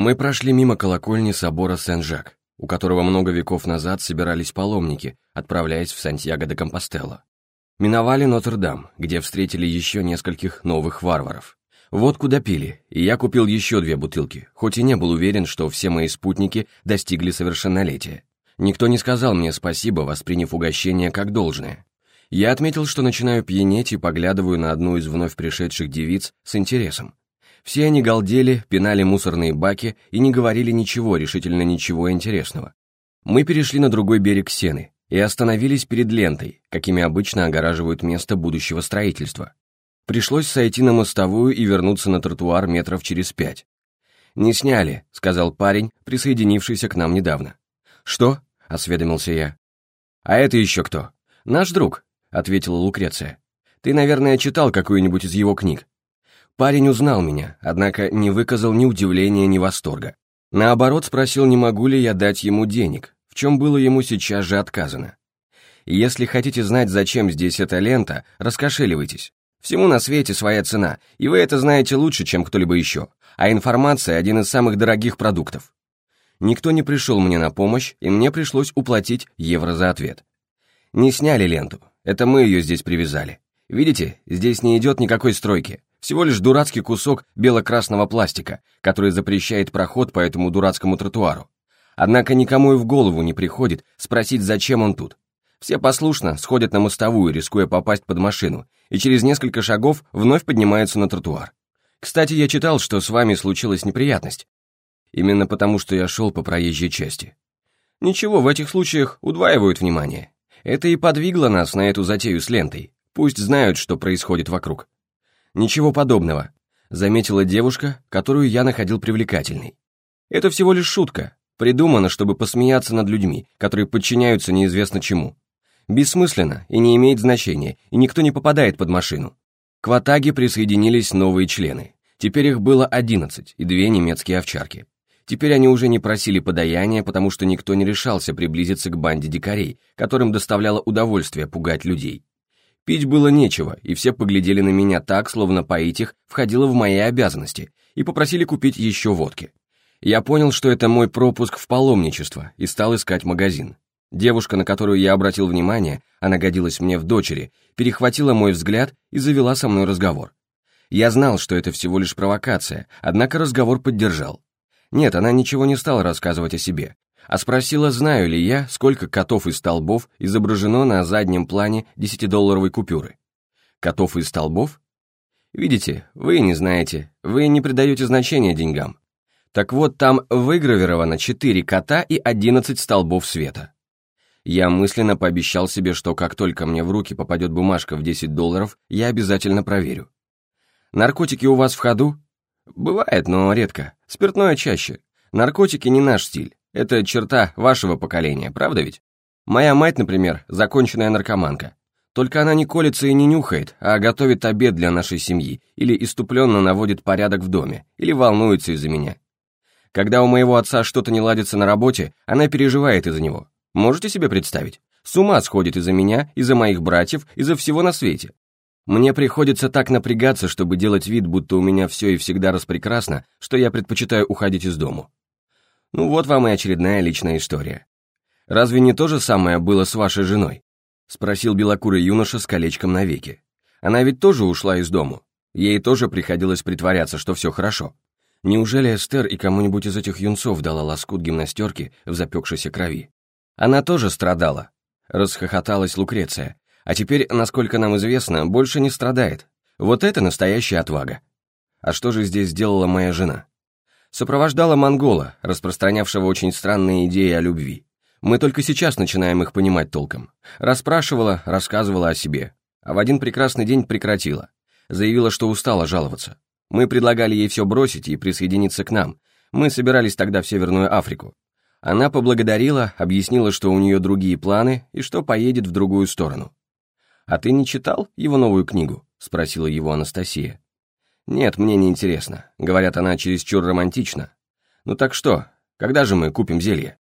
Мы прошли мимо колокольни собора Сен-Жак, у которого много веков назад собирались паломники, отправляясь в Сантьяго де Компостелло. Миновали Нотр-Дам, где встретили еще нескольких новых варваров. Водку допили, и я купил еще две бутылки, хоть и не был уверен, что все мои спутники достигли совершеннолетия. Никто не сказал мне спасибо, восприняв угощение как должное. Я отметил, что начинаю пьянеть и поглядываю на одну из вновь пришедших девиц с интересом. Все они галдели, пинали мусорные баки и не говорили ничего, решительно ничего интересного. Мы перешли на другой берег Сены и остановились перед лентой, какими обычно огораживают место будущего строительства. Пришлось сойти на мостовую и вернуться на тротуар метров через пять. «Не сняли», — сказал парень, присоединившийся к нам недавно. «Что?» — осведомился я. «А это еще кто?» «Наш друг», — ответила Лукреция. «Ты, наверное, читал какую-нибудь из его книг». Парень узнал меня, однако не выказал ни удивления, ни восторга. Наоборот, спросил, не могу ли я дать ему денег, в чем было ему сейчас же отказано. Если хотите знать, зачем здесь эта лента, раскошеливайтесь. Всему на свете своя цена, и вы это знаете лучше, чем кто-либо еще, а информация – один из самых дорогих продуктов. Никто не пришел мне на помощь, и мне пришлось уплатить евро за ответ. Не сняли ленту, это мы ее здесь привязали. Видите, здесь не идет никакой стройки. Всего лишь дурацкий кусок бело-красного пластика, который запрещает проход по этому дурацкому тротуару. Однако никому и в голову не приходит спросить, зачем он тут. Все послушно сходят на мостовую, рискуя попасть под машину, и через несколько шагов вновь поднимаются на тротуар. Кстати, я читал, что с вами случилась неприятность. Именно потому, что я шел по проезжей части. Ничего, в этих случаях удваивают внимание. Это и подвигло нас на эту затею с лентой. Пусть знают, что происходит вокруг. «Ничего подобного», — заметила девушка, которую я находил привлекательной. «Это всего лишь шутка, придумана, чтобы посмеяться над людьми, которые подчиняются неизвестно чему. Бессмысленно и не имеет значения, и никто не попадает под машину». К Ватаге присоединились новые члены. Теперь их было одиннадцать и две немецкие овчарки. Теперь они уже не просили подаяния, потому что никто не решался приблизиться к банде дикарей, которым доставляло удовольствие пугать людей. Пить было нечего, и все поглядели на меня так, словно поить их входило в мои обязанности, и попросили купить еще водки. Я понял, что это мой пропуск в паломничество, и стал искать магазин. Девушка, на которую я обратил внимание, она годилась мне в дочери, перехватила мой взгляд и завела со мной разговор. Я знал, что это всего лишь провокация, однако разговор поддержал. Нет, она ничего не стала рассказывать о себе, а спросила, знаю ли я, сколько котов и столбов изображено на заднем плане десятидолларовой купюры. Котов и столбов? Видите, вы не знаете, вы не придаете значения деньгам. Так вот, там выгравировано 4 кота и 11 столбов света. Я мысленно пообещал себе, что как только мне в руки попадет бумажка в 10 долларов, я обязательно проверю. Наркотики у вас в ходу? Бывает, но редко. Спиртное чаще. Наркотики не наш стиль. Это черта вашего поколения, правда ведь? Моя мать, например, законченная наркоманка. Только она не колется и не нюхает, а готовит обед для нашей семьи, или иступленно наводит порядок в доме, или волнуется из-за меня. Когда у моего отца что-то не ладится на работе, она переживает из-за него. Можете себе представить? С ума сходит из-за меня, из-за моих братьев, из-за всего на свете. Мне приходится так напрягаться, чтобы делать вид, будто у меня все и всегда распрекрасно, что я предпочитаю уходить из дому. Ну вот вам и очередная личная история. Разве не то же самое было с вашей женой? Спросил белокурый юноша с колечком на веке. Она ведь тоже ушла из дому. Ей тоже приходилось притворяться, что все хорошо. Неужели Эстер и кому-нибудь из этих юнцов дала лоскут гимнастерки в запекшейся крови? Она тоже страдала. Расхохоталась Лукреция. А теперь, насколько нам известно, больше не страдает. Вот это настоящая отвага. А что же здесь сделала моя жена? Сопровождала монгола, распространявшего очень странные идеи о любви. Мы только сейчас начинаем их понимать толком. Расспрашивала, рассказывала о себе. А в один прекрасный день прекратила. Заявила, что устала жаловаться. Мы предлагали ей все бросить и присоединиться к нам. Мы собирались тогда в Северную Африку. Она поблагодарила, объяснила, что у нее другие планы и что поедет в другую сторону. «А ты не читал его новую книгу?» — спросила его Анастасия. «Нет, мне не интересно. Говорят, она чересчур романтична. Ну так что, когда же мы купим зелье?»